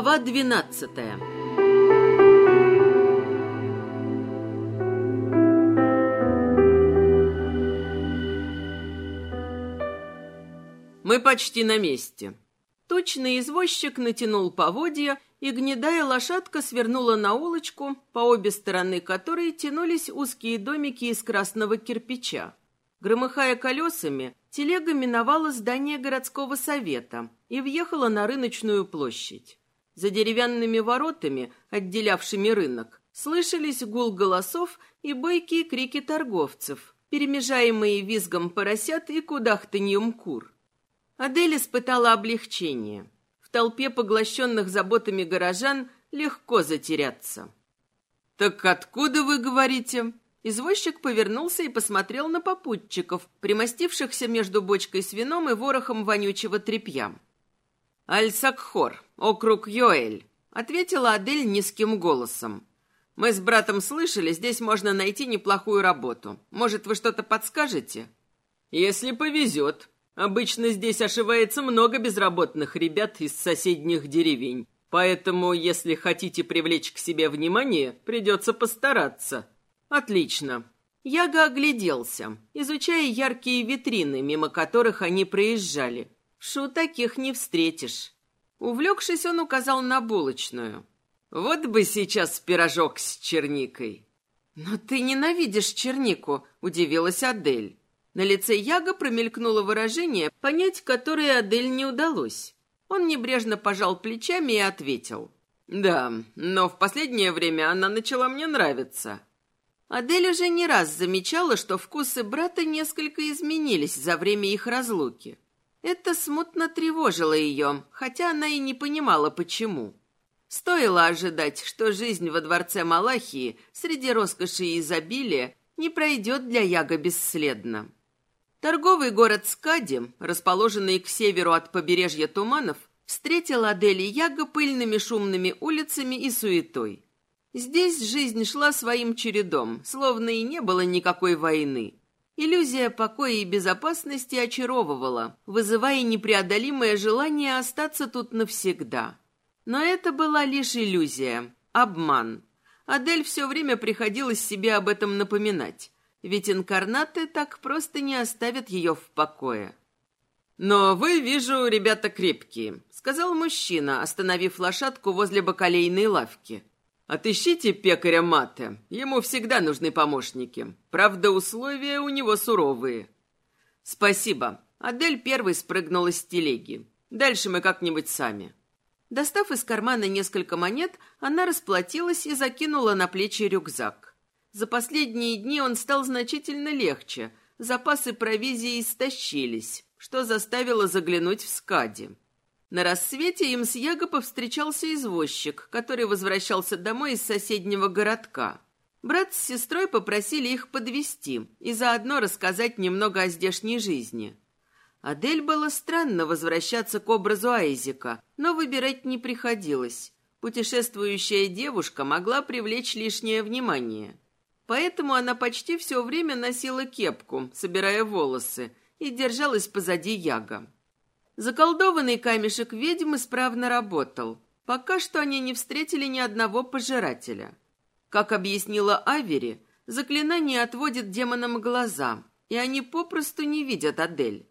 Глава двенадцатая Мы почти на месте. Точный извозчик натянул поводья, и гнедая лошадка свернула на улочку, по обе стороны которой тянулись узкие домики из красного кирпича. Громыхая колесами, телега миновала здание городского совета и въехала на рыночную площадь. За деревянными воротами, отделявшими рынок, слышались гул голосов и бойкие крики торговцев, перемежаемые визгом поросят и кудахтаньем кур. Адель испытала облегчение. В толпе поглощенных заботами горожан легко затеряться. «Так откуда вы говорите?» Извозчик повернулся и посмотрел на попутчиков, примостившихся между бочкой с вином и ворохом вонючего тряпья. «Аль-Сакхор, округ Йоэль», — ответила Адель низким голосом. «Мы с братом слышали, здесь можно найти неплохую работу. Может, вы что-то подскажете?» «Если повезет. Обычно здесь ошивается много безработных ребят из соседних деревень. Поэтому, если хотите привлечь к себе внимание, придется постараться», Отлично. Яга огляделся, изучая яркие витрины, мимо которых они проезжали. Шу таких не встретишь. Увлекшись, он указал на булочную. Вот бы сейчас пирожок с черникой. Но ты ненавидишь чернику, удивилась Адель. На лице Яга промелькнуло выражение, понять которое Адель не удалось. Он небрежно пожал плечами и ответил. «Да, но в последнее время она начала мне нравиться. Адель уже не раз замечала, что вкусы брата несколько изменились за время их разлуки. Это смутно тревожило ее, хотя она и не понимала, почему. Стоило ожидать, что жизнь во дворце Малахии среди роскоши и изобилия не пройдет для Яга бесследно. Торговый город Скади, расположенный к северу от побережья Туманов, встретил Адель и Яга пыльными шумными улицами и суетой. Здесь жизнь шла своим чередом, словно и не было никакой войны. Иллюзия покоя и безопасности очаровывала, вызывая непреодолимое желание остаться тут навсегда. Но это была лишь иллюзия, обман. Адель все время приходилось себе об этом напоминать, ведь инкарнаты так просто не оставят ее в покое. «Но вы, вижу, ребята крепкие», — сказал мужчина, остановив лошадку возле бакалейной лавки. Отыщите пекаря Мате. Ему всегда нужны помощники. Правда, условия у него суровые. Спасибо. Адель первой спрыгнула с телеги. Дальше мы как-нибудь сами. Достав из кармана несколько монет, она расплатилась и закинула на плечи рюкзак. За последние дни он стал значительно легче. Запасы провизии истощились, что заставило заглянуть в скади. На рассвете им с Яго повстречался извозчик, который возвращался домой из соседнего городка. Брат с сестрой попросили их подвести и заодно рассказать немного о здешней жизни. Адель было странно возвращаться к образу Айзека, но выбирать не приходилось. Путешествующая девушка могла привлечь лишнее внимание. Поэтому она почти все время носила кепку, собирая волосы, и держалась позади Яга. Заколдованный камешек ведьм исправно работал. Пока что они не встретили ни одного пожирателя. Как объяснила Авери, заклинание отводит демонам глаза, и они попросту не видят Адель.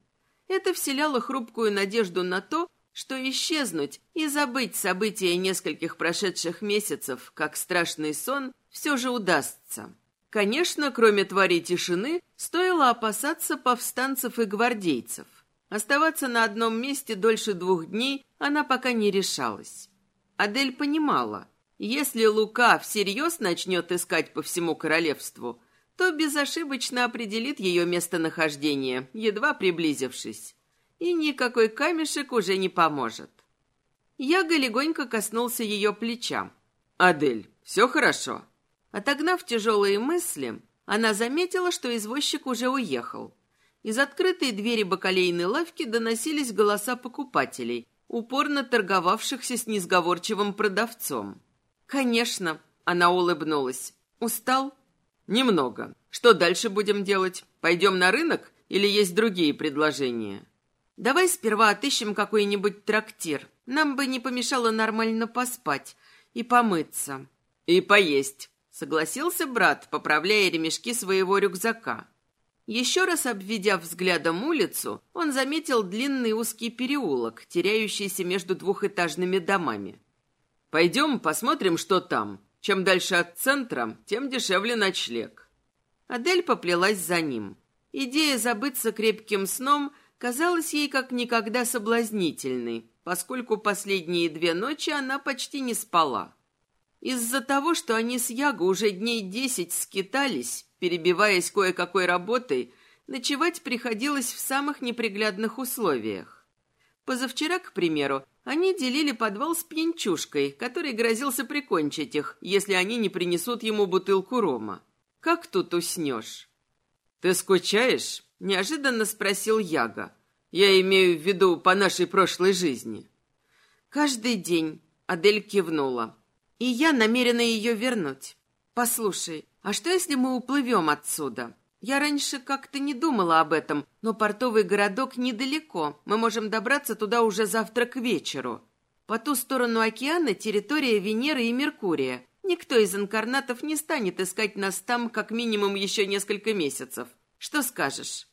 Это вселяло хрупкую надежду на то, что исчезнуть и забыть события нескольких прошедших месяцев, как страшный сон, все же удастся. Конечно, кроме тварей тишины, стоило опасаться повстанцев и гвардейцев. Оставаться на одном месте дольше двух дней она пока не решалась. Адель понимала, если Лука всерьез начнет искать по всему королевству, то безошибочно определит ее местонахождение, едва приблизившись. И никакой камешек уже не поможет. Яга легонько коснулся ее плеча. «Адель, все хорошо?» Отогнав тяжелые мысли, она заметила, что извозчик уже уехал. Из открытой двери бакалейной лавки доносились голоса покупателей, упорно торговавшихся с несговорчивым продавцом. «Конечно», — она улыбнулась. «Устал?» «Немного. Что дальше будем делать? Пойдем на рынок или есть другие предложения?» «Давай сперва отыщем какой-нибудь трактир. Нам бы не помешало нормально поспать и помыться. И поесть, согласился брат, поправляя ремешки своего рюкзака. Еще раз обведя взглядом улицу, он заметил длинный узкий переулок, теряющийся между двухэтажными домами. «Пойдем посмотрим, что там. Чем дальше от центра, тем дешевле ночлег». Адель поплелась за ним. Идея забыться крепким сном казалась ей как никогда соблазнительной, поскольку последние две ночи она почти не спала. Из-за того, что они с Яго уже дней десять скитались, перебиваясь кое-какой работой, ночевать приходилось в самых неприглядных условиях. Позавчера, к примеру, они делили подвал с пьянчушкой, который грозился прикончить их, если они не принесут ему бутылку рома. Как тут уснешь? «Ты скучаешь?» – неожиданно спросил Яга. «Я имею в виду по нашей прошлой жизни». «Каждый день», – Адель кивнула. И я намерена ее вернуть. Послушай, а что если мы уплывем отсюда? Я раньше как-то не думала об этом, но портовый городок недалеко. Мы можем добраться туда уже завтра к вечеру. По ту сторону океана территория Венеры и Меркурия. Никто из инкарнатов не станет искать нас там как минимум еще несколько месяцев. Что скажешь?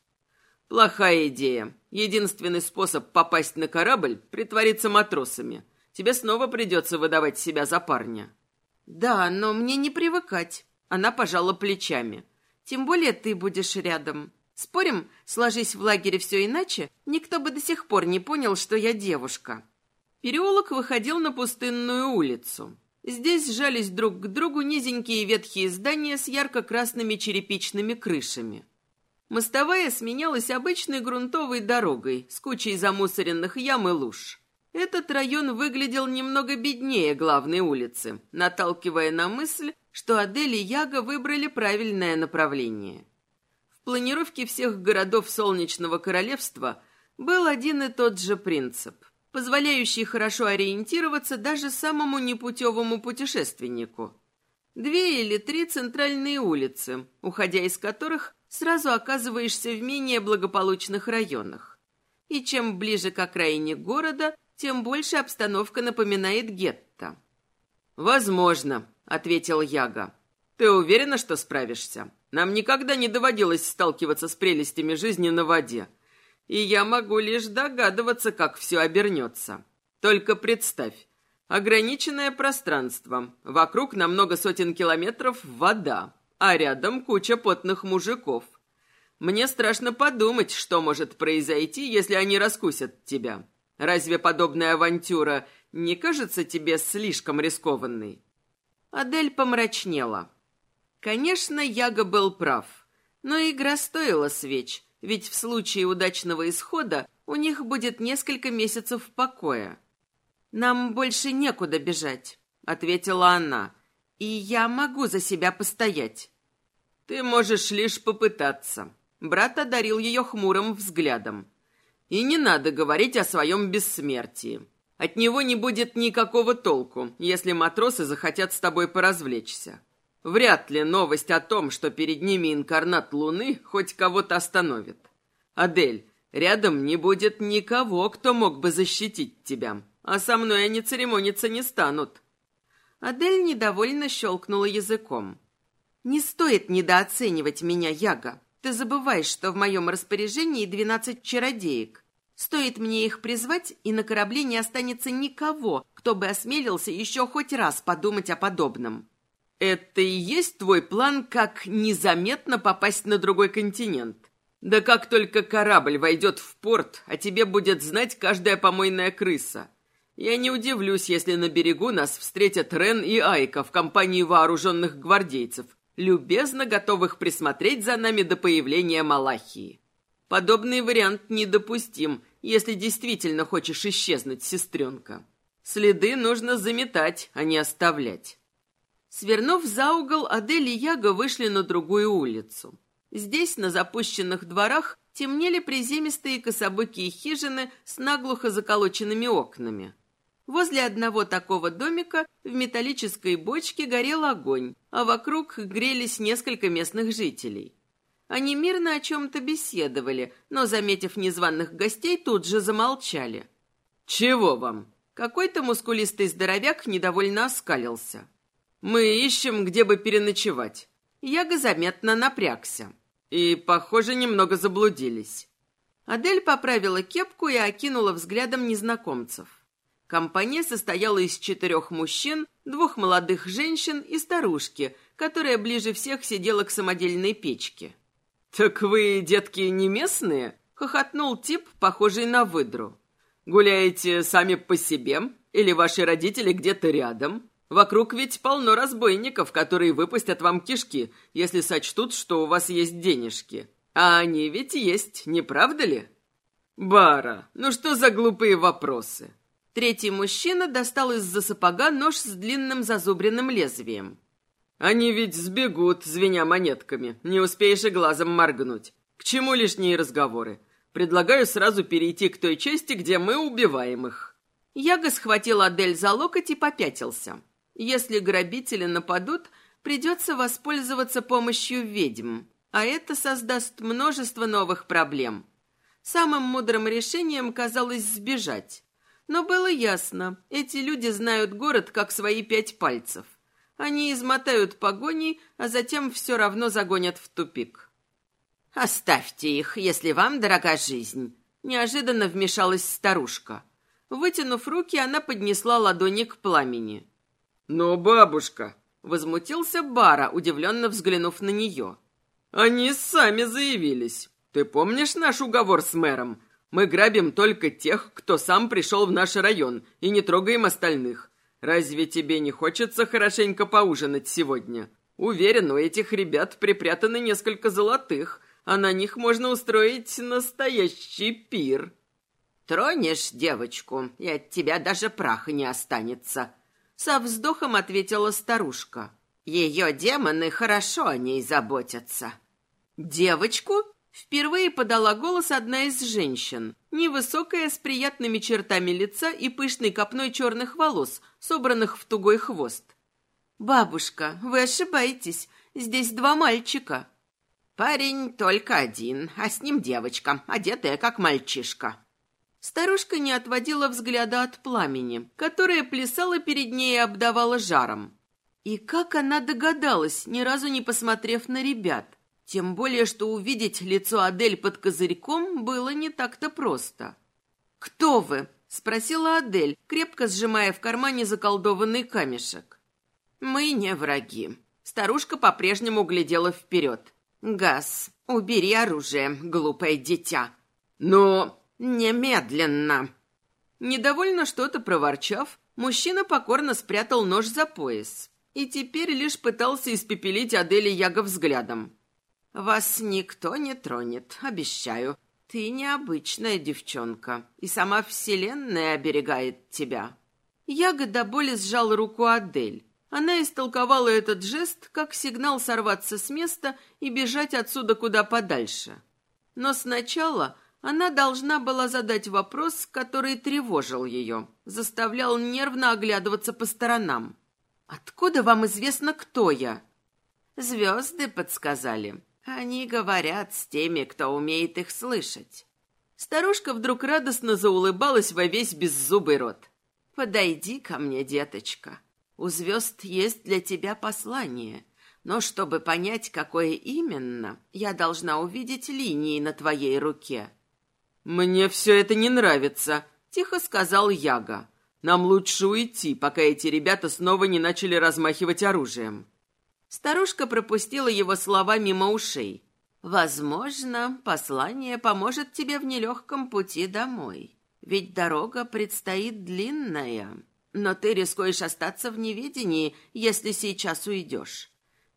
Плохая идея. Единственный способ попасть на корабль – притвориться матросами – Тебе снова придется выдавать себя за парня». «Да, но мне не привыкать». Она пожала плечами. «Тем более ты будешь рядом. Спорим, сложись в лагере все иначе, никто бы до сих пор не понял, что я девушка». Переулок выходил на пустынную улицу. Здесь сжались друг к другу низенькие ветхие здания с ярко-красными черепичными крышами. Мостовая сменялась обычной грунтовой дорогой с кучей замусоренных ям и луж. Этот район выглядел немного беднее главной улицы, наталкивая на мысль, что Адель и Яга выбрали правильное направление. В планировке всех городов Солнечного Королевства был один и тот же принцип, позволяющий хорошо ориентироваться даже самому непутевому путешественнику. Две или три центральные улицы, уходя из которых сразу оказываешься в менее благополучных районах. И чем ближе к окраине города, тем больше обстановка напоминает гетто. «Возможно», — ответил Яга. «Ты уверена, что справишься? Нам никогда не доводилось сталкиваться с прелестями жизни на воде. И я могу лишь догадываться, как все обернется. Только представь, ограниченное пространство, вокруг на много сотен километров вода, а рядом куча потных мужиков. Мне страшно подумать, что может произойти, если они раскусят тебя. Разве подобная авантюра не кажется тебе слишком рискованной?» Адель помрачнела. Конечно, Яга был прав, но игра стоила свеч, ведь в случае удачного исхода у них будет несколько месяцев покоя. «Нам больше некуда бежать», — ответила она, — «и я могу за себя постоять». «Ты можешь лишь попытаться». Брат одарил ее хмурым взглядом. И не надо говорить о своем бессмертии. От него не будет никакого толку, если матросы захотят с тобой поразвлечься. Вряд ли новость о том, что перед ними инкарнат Луны, хоть кого-то остановит. Адель, рядом не будет никого, кто мог бы защитить тебя, а со мной они церемониться не станут». Адель недовольно щелкнула языком. «Не стоит недооценивать меня, Яга. Ты забываешь, что в моем распоряжении двенадцать чародеек. Стоит мне их призвать, и на корабле не останется никого, кто бы осмелился еще хоть раз подумать о подобном. Это и есть твой план, как незаметно попасть на другой континент? Да как только корабль войдет в порт, о тебе будет знать каждая помойная крыса. Я не удивлюсь, если на берегу нас встретят Рен и Айка в компании вооруженных гвардейцев, любезно готовых присмотреть за нами до появления Малахии. Подобный вариант недопустим, если действительно хочешь исчезнуть, сестренка. Следы нужно заметать, а не оставлять. Свернув за угол, Адель и Яга вышли на другую улицу. Здесь, на запущенных дворах, темнели приземистые кособокие хижины с наглухо заколоченными окнами. Возле одного такого домика в металлической бочке горел огонь, а вокруг грелись несколько местных жителей. Они мирно о чем-то беседовали, но, заметив незваных гостей, тут же замолчали. «Чего вам?» Какой-то мускулистый здоровяк недовольно оскалился. «Мы ищем, где бы переночевать». Яга заметно напрягся. И, похоже, немного заблудились. Адель поправила кепку и окинула взглядом незнакомцев. Компания состояла из четырех мужчин, двух молодых женщин и старушки, которая ближе всех сидела к самодельной печке. «Так вы, детки, не местные?» — хохотнул тип, похожий на выдру. «Гуляете сами по себе? Или ваши родители где-то рядом? Вокруг ведь полно разбойников, которые выпустят вам кишки, если сочтут, что у вас есть денежки. А они ведь есть, не правда ли?» «Бара, ну что за глупые вопросы?» Третий мужчина достал из-за сапога нож с длинным зазубренным лезвием. Они ведь сбегут, звеня монетками. Не успеешь и глазом моргнуть. К чему лишние разговоры? Предлагаю сразу перейти к той части, где мы убиваем их». Яга схватил Адель за локоть и попятился. Если грабители нападут, придется воспользоваться помощью ведьм, а это создаст множество новых проблем. Самым мудрым решением казалось сбежать. Но было ясно, эти люди знают город как свои пять пальцев. Они измотают погони, а затем все равно загонят в тупик. «Оставьте их, если вам дорога жизнь», — неожиданно вмешалась старушка. Вытянув руки, она поднесла ладони к пламени. «Но, бабушка!» — возмутился Бара, удивленно взглянув на нее. «Они сами заявились. Ты помнишь наш уговор с мэром? Мы грабим только тех, кто сам пришел в наш район, и не трогаем остальных. Разве тебе не хочется хорошенько поужинать сегодня? Уверен, у этих ребят припрятаны несколько золотых, а на них можно устроить настоящий пир». «Тронешь девочку, и от тебя даже праха не останется», — со вздохом ответила старушка. «Ее демоны хорошо о ней заботятся». «Девочку?» Впервые подала голос одна из женщин, невысокая, с приятными чертами лица и пышной копной черных волос, собранных в тугой хвост. «Бабушка, вы ошибаетесь, здесь два мальчика». «Парень только один, а с ним девочка, одетая как мальчишка». Старушка не отводила взгляда от пламени, которое плясало перед ней и обдавало жаром. И как она догадалась, ни разу не посмотрев на ребят? Тем более, что увидеть лицо Адель под козырьком было не так-то просто. «Кто вы?» — спросила Адель, крепко сжимая в кармане заколдованный камешек. «Мы не враги». Старушка по-прежнему глядела вперед. «Газ, убери оружие, глупое дитя». «Но...» «Немедленно!» Недовольно что-то проворчав, мужчина покорно спрятал нож за пояс и теперь лишь пытался испепелить Адели Яга взглядом. Вас никто не тронет, обещаю. Ты необычная девчонка, и сама Вселенная оберегает тебя». Яга до боли сжал руку Адель. Она истолковала этот жест как сигнал сорваться с места и бежать отсюда куда подальше. Но сначала она должна была задать вопрос, который тревожил ее, заставлял нервно оглядываться по сторонам. «Откуда вам известно, кто я?» «Звезды подсказали. Они говорят с теми, кто умеет их слышать. Старушка вдруг радостно заулыбалась во весь беззубый рот. «Подойди ко мне, деточка. У звезд есть для тебя послание. Но чтобы понять, какое именно, я должна увидеть линии на твоей руке». «Мне все это не нравится», — тихо сказал Яга. «Нам лучше уйти, пока эти ребята снова не начали размахивать оружием». Старушка пропустила его слова мимо ушей. «Возможно, послание поможет тебе в нелегком пути домой. Ведь дорога предстоит длинная. Но ты рискуешь остаться в неведении, если сейчас уйдешь.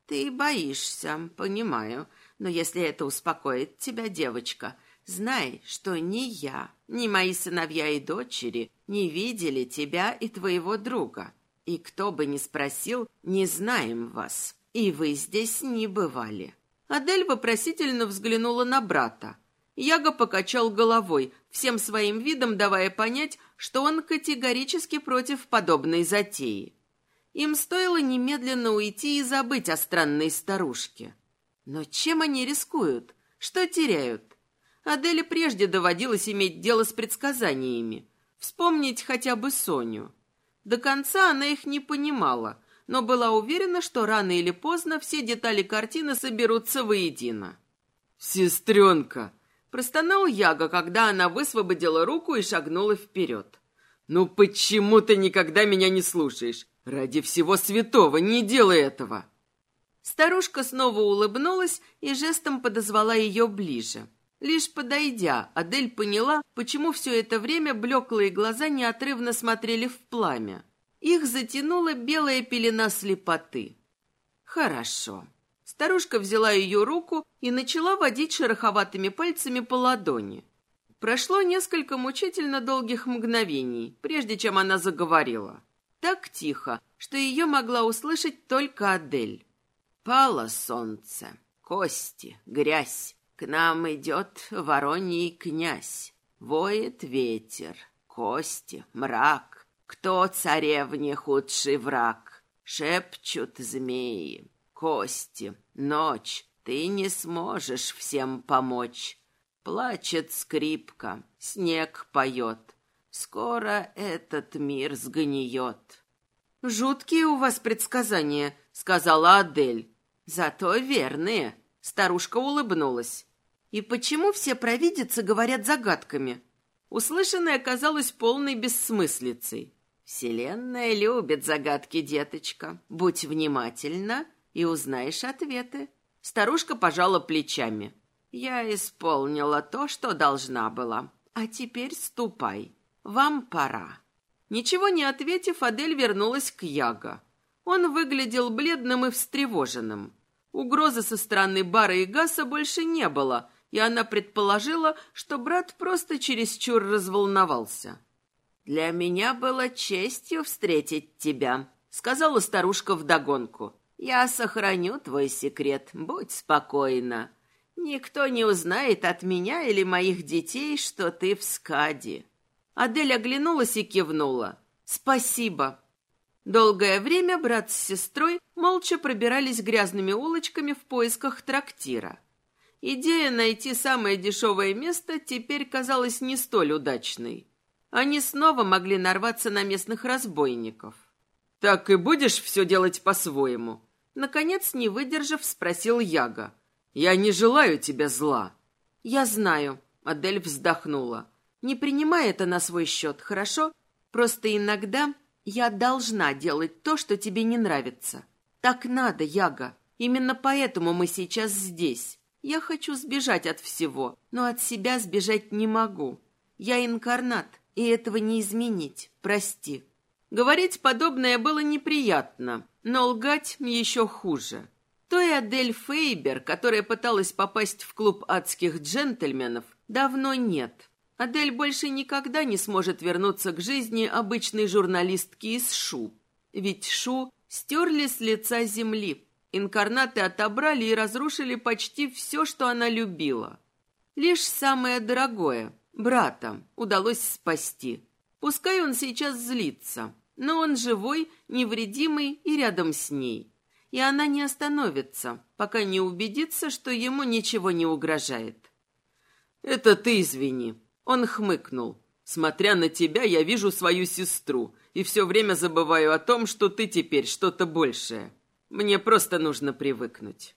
Ты боишься, понимаю, но если это успокоит тебя, девочка, знай, что ни я, ни мои сыновья и дочери не видели тебя и твоего друга. И кто бы ни спросил, не знаем вас». «И вы здесь не бывали». Адель вопросительно взглянула на брата. Яго покачал головой, всем своим видом давая понять, что он категорически против подобной затеи. Им стоило немедленно уйти и забыть о странной старушке. Но чем они рискуют? Что теряют? Аделе прежде доводилось иметь дело с предсказаниями. Вспомнить хотя бы Соню. До конца она их не понимала, но была уверена, что рано или поздно все детали картины соберутся воедино. «Сестренка!» – простонал Яга, когда она высвободила руку и шагнула вперед. «Ну почему ты никогда меня не слушаешь? Ради всего святого не делай этого!» Старушка снова улыбнулась и жестом подозвала ее ближе. Лишь подойдя, Адель поняла, почему все это время блеклые глаза неотрывно смотрели в пламя. Их затянула белая пелена слепоты. «Хорошо». Старушка взяла ее руку и начала водить шероховатыми пальцами по ладони. Прошло несколько мучительно долгих мгновений, прежде чем она заговорила. Так тихо, что ее могла услышать только Адель. «Пало солнце, кости, грязь, к нам идет вороний князь. Воет ветер, кости, мрак. Кто царевне худший враг? Шепчут змеи, кости, ночь. Ты не сможешь всем помочь. Плачет скрипка, снег поет. Скоро этот мир сгниет. «Жуткие у вас предсказания», — сказала Адель. «Зато верные». Старушка улыбнулась. И почему все провидицы говорят загадками? Услышанное оказалось полной бессмыслицей. Вселенная любит загадки, деточка. Будь внимательна и узнаешь ответы. Старушка пожала плечами. Я исполнила то, что должна была. А теперь ступай. Вам пора. Ничего не ответив, Адель вернулась к Яго. Он выглядел бледным и встревоженным. Угрозы со стороны Бара и Гаса больше не было, и она предположила, что брат просто чересчур разволновался. «Для меня было честью встретить тебя», — сказала старушка вдогонку. «Я сохраню твой секрет, будь спокойна. Никто не узнает от меня или моих детей, что ты в скаде». Адель оглянулась и кивнула. «Спасибо». Долгое время брат с сестрой молча пробирались грязными улочками в поисках трактира. Идея найти самое дешевое место теперь казалась не столь удачной. Они снова могли нарваться на местных разбойников. «Так и будешь все делать по-своему?» Наконец, не выдержав, спросил Яга. «Я не желаю тебе зла». «Я знаю», — Адель вздохнула. «Не принимай это на свой счет, хорошо? Просто иногда я должна делать то, что тебе не нравится. Так надо, Яга. Именно поэтому мы сейчас здесь. Я хочу сбежать от всего, но от себя сбежать не могу. Я инкарнат, и этого не изменить. Прости. Говорить подобное было неприятно, но лгать еще хуже. Той Адель Фейбер, которая пыталась попасть в клуб адских джентльменов, давно нет. Адель больше никогда не сможет вернуться к жизни обычной журналистки из Шу. Ведь Шу стерли с лица земли, Инкарнаты отобрали и разрушили почти все, что она любила. Лишь самое дорогое, брата, удалось спасти. Пускай он сейчас злится, но он живой, невредимый и рядом с ней. И она не остановится, пока не убедится, что ему ничего не угрожает. «Это ты извини», — он хмыкнул. «Смотря на тебя, я вижу свою сестру и все время забываю о том, что ты теперь что-то большее». Мне просто нужно привыкнуть.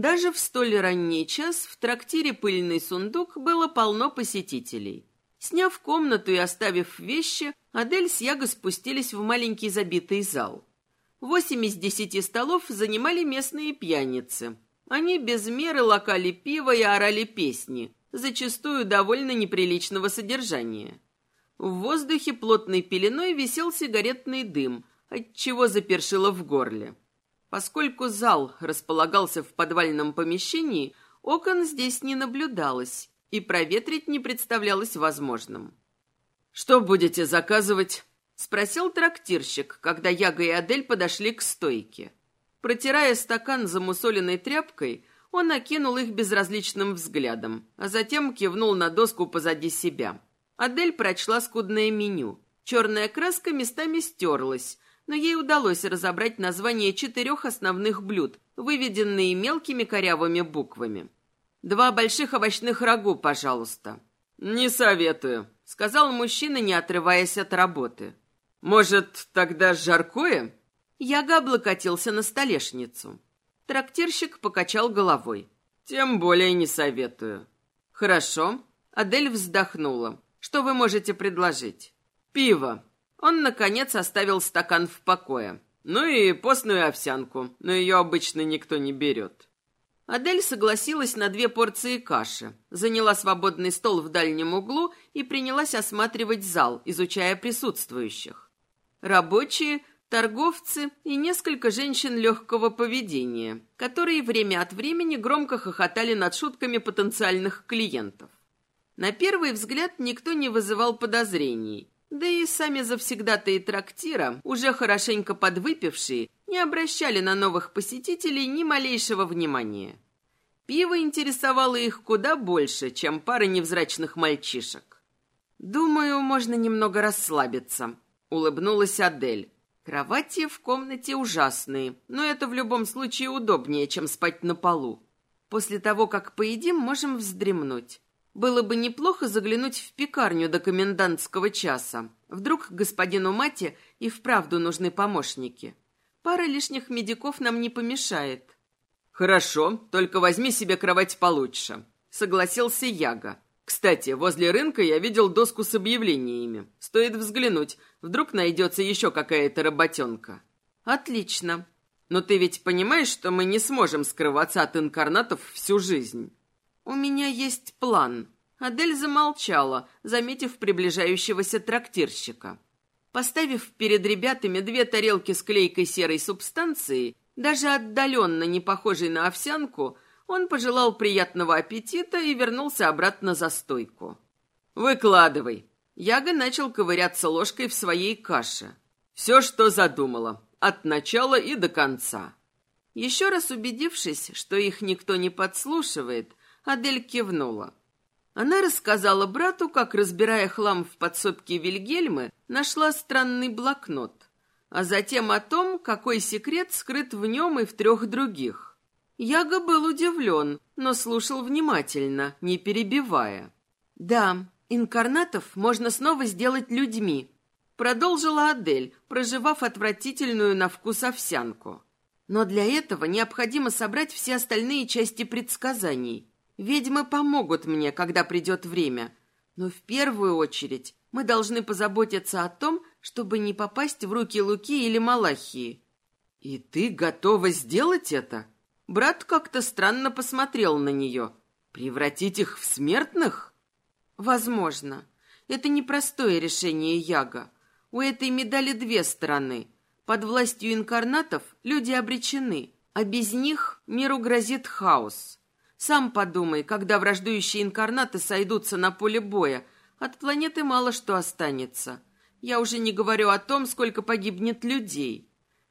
Даже в столь ранний час в трактире «Пыльный сундук» было полно посетителей. Сняв комнату и оставив вещи, Адель с Яго спустились в маленький забитый зал. Восемь из десяти столов занимали местные пьяницы. Они без меры лакали пиво и орали песни, зачастую довольно неприличного содержания. В воздухе плотной пеленой висел сигаретный дым, отчего запершило в горле. Поскольку зал располагался в подвальном помещении, окон здесь не наблюдалось, и проветрить не представлялось возможным. «Что будете заказывать?» Спросил трактирщик, когда Яга и Адель подошли к стойке. Протирая стакан замусоленной тряпкой, он окинул их безразличным взглядом, а затем кивнул на доску позади себя. Адель прочла скудное меню. Черная краска местами стерлась, но ей удалось разобрать название четырех основных блюд, выведенные мелкими корявыми буквами. «Два больших овощных рагу, пожалуйста». «Не советую», — сказал мужчина, не отрываясь от работы. «Может, тогда жаркое?» Яга облокотился на столешницу. Трактирщик покачал головой. «Тем более не советую». «Хорошо». Адель вздохнула. «Что вы можете предложить?» «Пиво». Он, наконец, оставил стакан в покое. «Ну и постную овсянку, но ее обычно никто не берет». Адель согласилась на две порции каши, заняла свободный стол в дальнем углу и принялась осматривать зал, изучая присутствующих. Рабочие, торговцы и несколько женщин легкого поведения, которые время от времени громко хохотали над шутками потенциальных клиентов. На первый взгляд никто не вызывал подозрений, да и сами завсегдатые трактира, уже хорошенько подвыпившие, не обращали на новых посетителей ни малейшего внимания. Пиво интересовало их куда больше, чем пара невзрачных мальчишек. «Думаю, можно немного расслабиться», — улыбнулась Адель. «Кровати в комнате ужасные, но это в любом случае удобнее, чем спать на полу. После того, как поедим, можем вздремнуть. Было бы неплохо заглянуть в пекарню до комендантского часа. Вдруг господину Мате и вправду нужны помощники. Пара лишних медиков нам не помешает. Хорошо, только возьми себе кровать получше, согласился Яга. Кстати, возле рынка я видел доску с объявлениями. Стоит взглянуть, вдруг найдется еще какая-то работенка. Отлично. Но ты ведь понимаешь, что мы не сможем скрываться от инкарнатов всю жизнь? «У меня есть план». Адель замолчала, заметив приближающегося трактирщика. Поставив перед ребятами две тарелки с клейкой серой субстанцией, даже отдаленно не похожей на овсянку, он пожелал приятного аппетита и вернулся обратно за стойку. «Выкладывай». Яга начал ковыряться ложкой в своей каше. «Все, что задумала, от начала и до конца». Еще раз убедившись, что их никто не подслушивает, Адель кивнула. Она рассказала брату, как, разбирая хлам в подсобке Вильгельмы, нашла странный блокнот, а затем о том, какой секрет скрыт в нем и в трех других. Яга был удивлен, но слушал внимательно, не перебивая. «Да, инкарнатов можно снова сделать людьми», продолжила Адель, проживав отвратительную на вкус овсянку. «Но для этого необходимо собрать все остальные части предсказаний. Ведьмы помогут мне, когда придет время. Но в первую очередь мы должны позаботиться о том, чтобы не попасть в руки Луки или Малахии. И ты готова сделать это? Брат как-то странно посмотрел на нее. Превратить их в смертных? Возможно. Это непростое решение Яга. У этой медали две стороны. Под властью инкарнатов люди обречены, а без них миру грозит хаос. Сам подумай, когда враждующие инкарнаты сойдутся на поле боя, от планеты мало что останется. Я уже не говорю о том, сколько погибнет людей.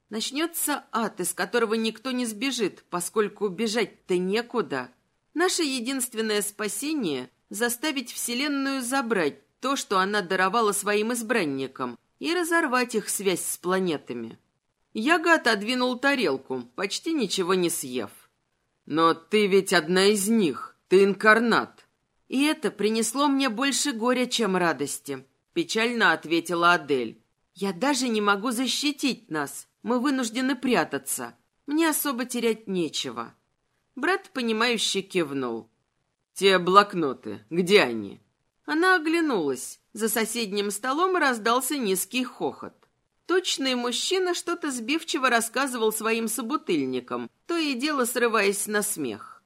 Начнется ад, из которого никто не сбежит, поскольку бежать-то некуда. Наше единственное спасение — заставить Вселенную забрать то, что она даровала своим избранникам, и разорвать их связь с планетами. Яга отодвинул тарелку, почти ничего не съев. Но ты ведь одна из них, ты инкарнат. И это принесло мне больше горя, чем радости, печально ответила Адель. Я даже не могу защитить нас. Мы вынуждены прятаться. Мне особо терять нечего. Брат, понимающе кивнул. Те блокноты, где они? Она оглянулась. За соседним столом раздался низкий хохот. Точный мужчина что-то сбивчиво рассказывал своим собутыльникам, то и дело срываясь на смех.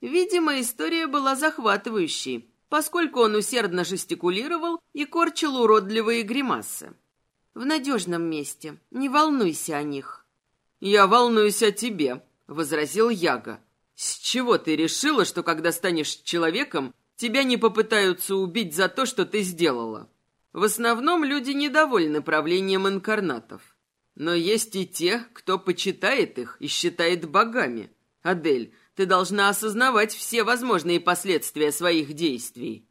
Видимо, история была захватывающей, поскольку он усердно жестикулировал и корчил уродливые гримасы. «В надежном месте. Не волнуйся о них». «Я волнуюсь о тебе», — возразил Яга. «С чего ты решила, что когда станешь человеком, тебя не попытаются убить за то, что ты сделала?» В основном люди недовольны правлением инкарнатов. Но есть и те, кто почитает их и считает богами. Адель, ты должна осознавать все возможные последствия своих действий.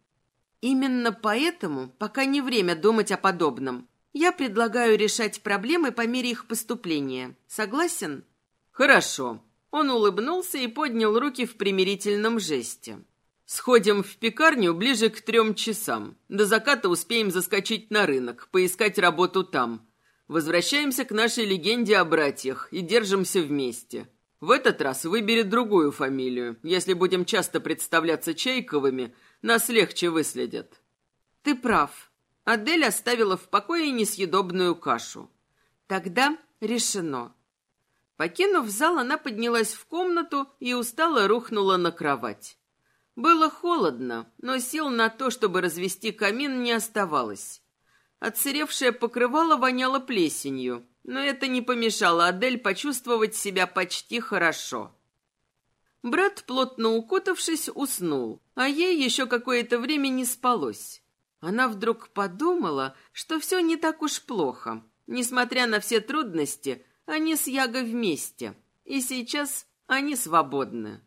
Именно поэтому пока не время думать о подобном. Я предлагаю решать проблемы по мере их поступления. Согласен? Хорошо. Он улыбнулся и поднял руки в примирительном жесте. Сходим в пекарню ближе к трем часам. До заката успеем заскочить на рынок, поискать работу там. Возвращаемся к нашей легенде о братьях и держимся вместе. В этот раз выбери другую фамилию. Если будем часто представляться Чайковыми, нас легче выследят. Ты прав. Адель оставила в покое несъедобную кашу. Тогда решено. Покинув зал, она поднялась в комнату и устало рухнула на кровать. Было холодно, но сил на то, чтобы развести камин, не оставалось. Отсыревшее покрывало воняло плесенью, но это не помешало Адель почувствовать себя почти хорошо. Брат, плотно укутавшись, уснул, а ей еще какое-то время не спалось. Она вдруг подумала, что все не так уж плохо. Несмотря на все трудности, они с Ягой вместе, и сейчас они свободны.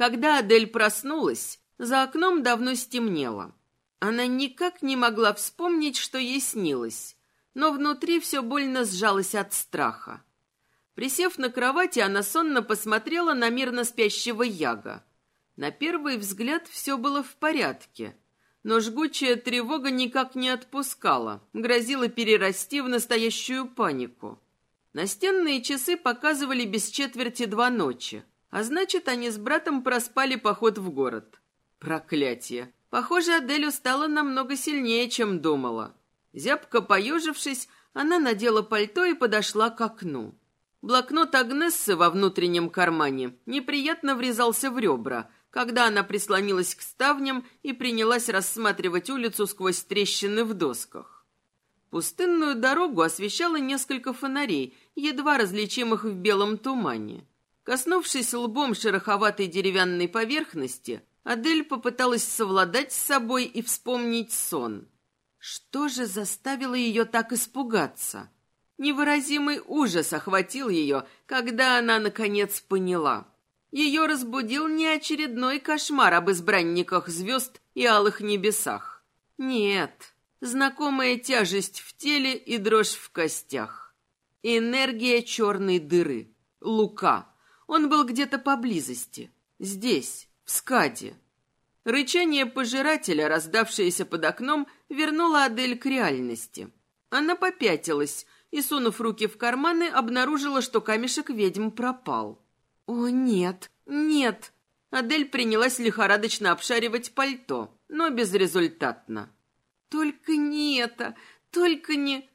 Когда Адель проснулась, за окном давно стемнело. Она никак не могла вспомнить, что ей снилось, но внутри все больно сжалось от страха. Присев на кровати, она сонно посмотрела на мирно спящего Яга. На первый взгляд все было в порядке, но жгучая тревога никак не отпускала, грозила перерасти в настоящую панику. Настенные часы показывали без четверти два ночи. А значит, они с братом проспали поход в город. Проклятие. Похоже, Адель устала намного сильнее, чем думала. Зябко поежившись, она надела пальто и подошла к окну. Блокнот Агнессы во внутреннем кармане неприятно врезался в ребра, когда она прислонилась к ставням и принялась рассматривать улицу сквозь трещины в досках. Пустынную дорогу освещало несколько фонарей, едва различимых в белом тумане. Коснувшись лбом шероховатой деревянной поверхности, Адель попыталась совладать с собой и вспомнить сон. Что же заставило ее так испугаться? Невыразимый ужас охватил ее, когда она, наконец, поняла. Ее разбудил не очередной кошмар об избранниках звезд и алых небесах. Нет, знакомая тяжесть в теле и дрожь в костях. Энергия черной дыры. Лука. Он был где-то поблизости. Здесь, в Скаде. Рычание пожирателя, раздавшееся под окном, вернуло Адель к реальности. Она попятилась и, сунув руки в карманы, обнаружила, что камешек ведьм пропал. «О, нет, нет!» Адель принялась лихорадочно обшаривать пальто, но безрезультатно. «Только не это! Только не...»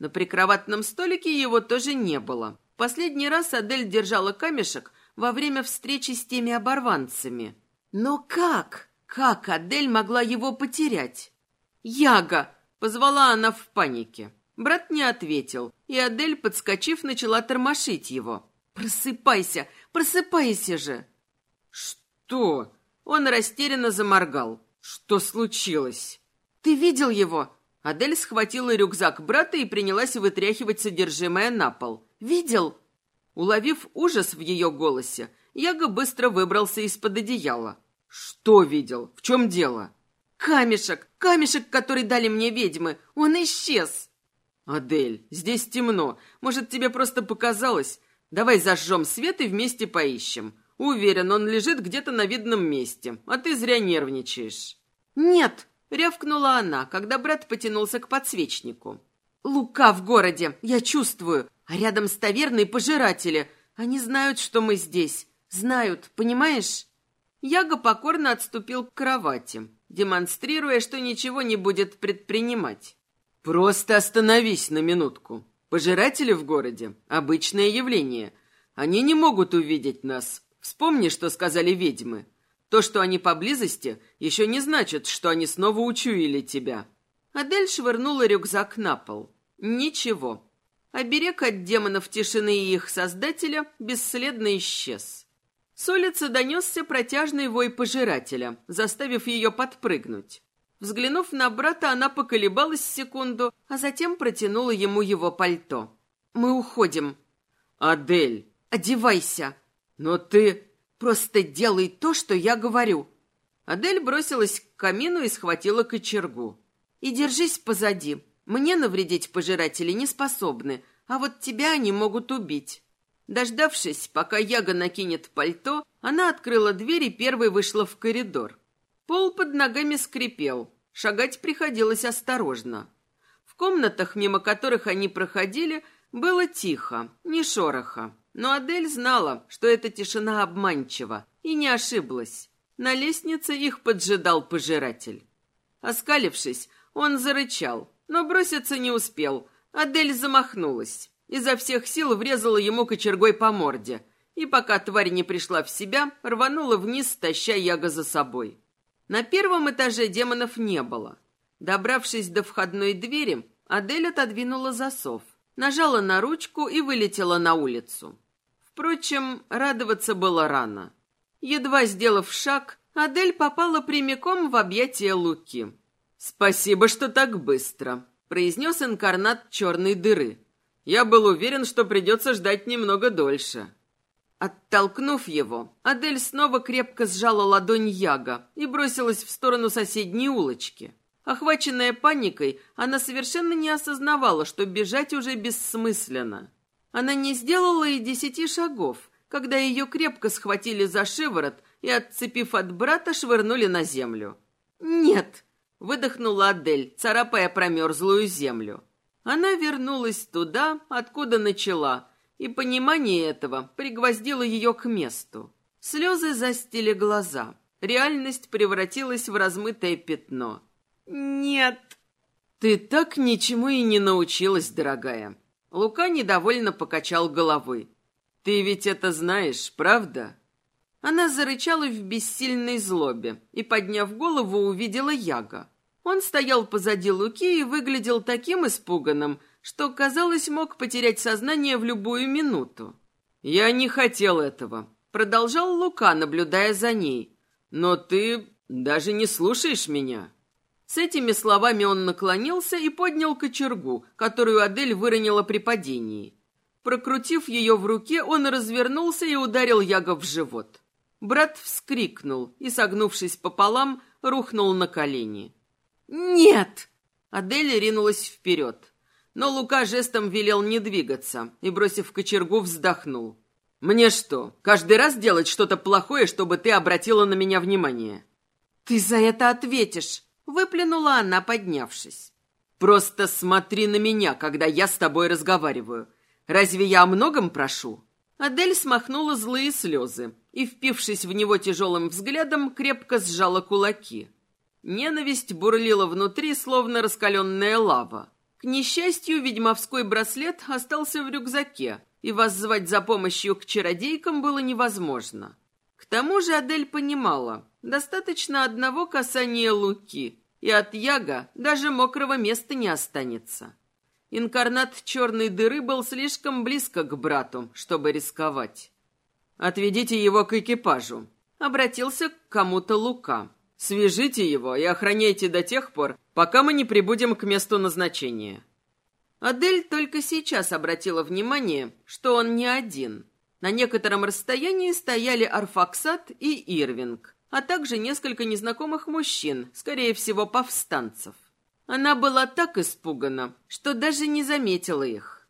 На прикроватном столике его тоже не было. Последний раз Адель держала камешек во время встречи с теми оборванцами. Но как? Как Адель могла его потерять? «Яга!» — позвала она в панике. Брат не ответил, и Адель, подскочив, начала тормошить его. «Просыпайся! Просыпайся же!» «Что?» Он растерянно заморгал. «Что случилось?» «Ты видел его?» Адель схватила рюкзак брата и принялась вытряхивать содержимое на пол. «Видел?» Уловив ужас в ее голосе, Яга быстро выбрался из-под одеяла. «Что видел? В чем дело?» «Камешек! Камешек, который дали мне ведьмы! Он исчез!» «Адель, здесь темно. Может, тебе просто показалось? Давай зажжем свет и вместе поищем. Уверен, он лежит где-то на видном месте, а ты зря нервничаешь». «Нет!» — рявкнула она, когда брат потянулся к подсвечнику. «Лука в городе, я чувствую. А рядом с таверной пожиратели. Они знают, что мы здесь. Знают, понимаешь? Яга покорно отступил к кровати, демонстрируя, что ничего не будет предпринимать. «Просто остановись на минутку. Пожиратели в городе — обычное явление. Они не могут увидеть нас. Вспомни, что сказали ведьмы. То, что они поблизости, еще не значит, что они снова учуяли тебя». Адель швырнула рюкзак на пол. «Ничего. Оберег от демонов тишины и их создателя бесследно исчез. С улицы донесся протяжный вой пожирателя, заставив ее подпрыгнуть. Взглянув на брата, она поколебалась секунду, а затем протянула ему его пальто. «Мы уходим». «Адель!» «Одевайся!» «Но ты...» «Просто делай то, что я говорю». Адель бросилась к камину и схватила кочергу. «И держись позади. Мне навредить пожиратели не способны, а вот тебя они могут убить». Дождавшись, пока Яга накинет пальто, она открыла дверь и первой вышла в коридор. Пол под ногами скрипел. Шагать приходилось осторожно. В комнатах, мимо которых они проходили, было тихо, не шороха. Но Адель знала, что эта тишина обманчива, и не ошиблась. На лестнице их поджидал пожиратель. Оскалившись, он зарычал, но броситься не успел. Адель замахнулась. Изо всех сил врезала ему кочергой по морде. И пока тварь не пришла в себя, рванула вниз, таща Яга за собой. На первом этаже демонов не было. Добравшись до входной двери, Адель отодвинула засов, нажала на ручку и вылетела на улицу. Впрочем, радоваться было рано. Едва сделав шаг, Адель попала прямиком в объятия Луки. «Спасибо, что так быстро», — произнес инкарнат черной дыры. «Я был уверен, что придется ждать немного дольше». Оттолкнув его, Адель снова крепко сжала ладонь Яга и бросилась в сторону соседней улочки. Охваченная паникой, она совершенно не осознавала, что бежать уже бессмысленно. Она не сделала и десяти шагов, когда ее крепко схватили за шиворот и, отцепив от брата, швырнули на землю. «Нет!» — выдохнула Адель, царапая промерзлую землю. Она вернулась туда, откуда начала, и понимание этого пригвоздило ее к месту. Слезы застили глаза. Реальность превратилась в размытое пятно. «Нет!» «Ты так ничему и не научилась, дорогая!» Лука недовольно покачал головой. «Ты ведь это знаешь, правда?» Она зарычала в бессильной злобе и, подняв голову, увидела Яга. Он стоял позади Луки и выглядел таким испуганным, что, казалось, мог потерять сознание в любую минуту. «Я не хотел этого», — продолжал Лука, наблюдая за ней. «Но ты даже не слушаешь меня». С этими словами он наклонился и поднял кочергу, которую Адель выронила при падении. Прокрутив ее в руке, он развернулся и ударил Яга в живот. Брат вскрикнул и, согнувшись пополам, рухнул на колени. «Нет!» Адель ринулась вперед. Но Лука жестом велел не двигаться и, бросив кочергу, вздохнул. «Мне что, каждый раз делать что-то плохое, чтобы ты обратила на меня внимание?» «Ты за это ответишь!» — выплюнула она, поднявшись. «Просто смотри на меня, когда я с тобой разговариваю. Разве я о многом прошу?» Адель смахнула злые слезы и, впившись в него тяжелым взглядом, крепко сжала кулаки. Ненависть бурлила внутри, словно раскаленная лава. К несчастью, ведьмовской браслет остался в рюкзаке, и воззвать за помощью к чародейкам было невозможно. К тому же Адель понимала, достаточно одного касания луки, и от яга даже мокрого места не останется. Инкарнат черной дыры был слишком близко к брату, чтобы рисковать. «Отведите его к экипажу», — обратился к кому-то Лука. Свяжите его и охраняйте до тех пор, пока мы не прибудем к месту назначения». Адель только сейчас обратила внимание, что он не один. На некотором расстоянии стояли Арфаксат и Ирвинг, а также несколько незнакомых мужчин, скорее всего, повстанцев. Она была так испугана, что даже не заметила их.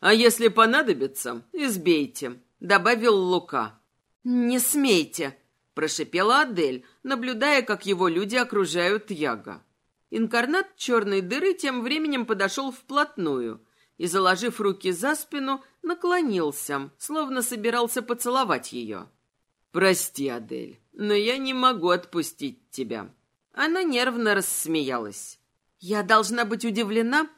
«А если понадобится, избейте», — добавил Лука. «Не смейте», прошипела Адель, наблюдая, как его люди окружают Яга. Инкарнат черной дыры тем временем подошел вплотную и, заложив руки за спину, наклонился, словно собирался поцеловать ее. «Прости, Адель, но я не могу отпустить тебя». Она нервно рассмеялась. «Я должна быть удивлена?»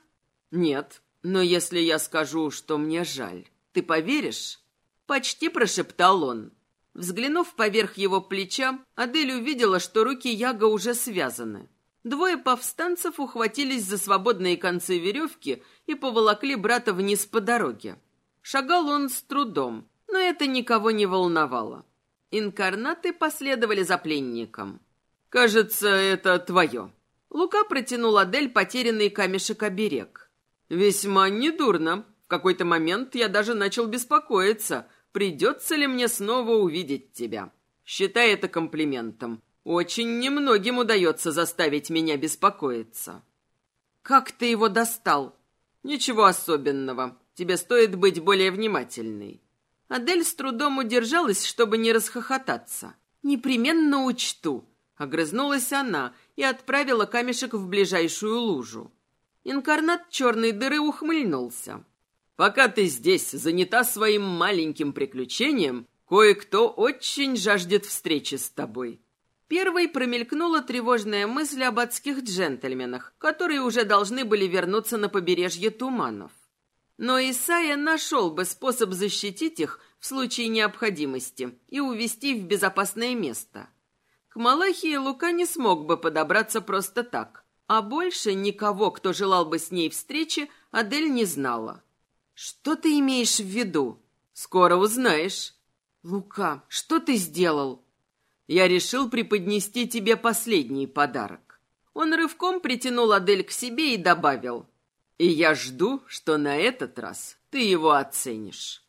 «Нет, но если я скажу, что мне жаль, ты поверишь?» Почти прошептал он. Взглянув поверх его плеча, Адель увидела, что руки Яга уже связаны. Двое повстанцев ухватились за свободные концы веревки и поволокли брата вниз по дороге. Шагал он с трудом, но это никого не волновало. Инкарнаты последовали за пленником. «Кажется, это твое». Лука протянул Адель потерянный камешек-оберег. «Весьма недурно. В какой-то момент я даже начал беспокоиться, придется ли мне снова увидеть тебя. Считай это комплиментом. Очень немногим удается заставить меня беспокоиться». «Как ты его достал?» «Ничего особенного. Тебе стоит быть более внимательной». Адель с трудом удержалась, чтобы не расхохотаться. «Непременно учту», — огрызнулась она и отправила камешек в ближайшую лужу. Инкарнат черной дыры ухмыльнулся. «Пока ты здесь занята своим маленьким приключением, кое-кто очень жаждет встречи с тобой». Первой промелькнула тревожная мысль об адских джентльменах, которые уже должны были вернуться на побережье туманов. Но Исайя нашел бы способ защитить их в случае необходимости и увести в безопасное место. Малахии Лука не смог бы подобраться просто так, а больше никого, кто желал бы с ней встречи, Адель не знала. «Что ты имеешь в виду?» «Скоро узнаешь». «Лука, что ты сделал?» «Я решил преподнести тебе последний подарок». Он рывком притянул Адель к себе и добавил – и я жду, что на этот раз ты его оценишь.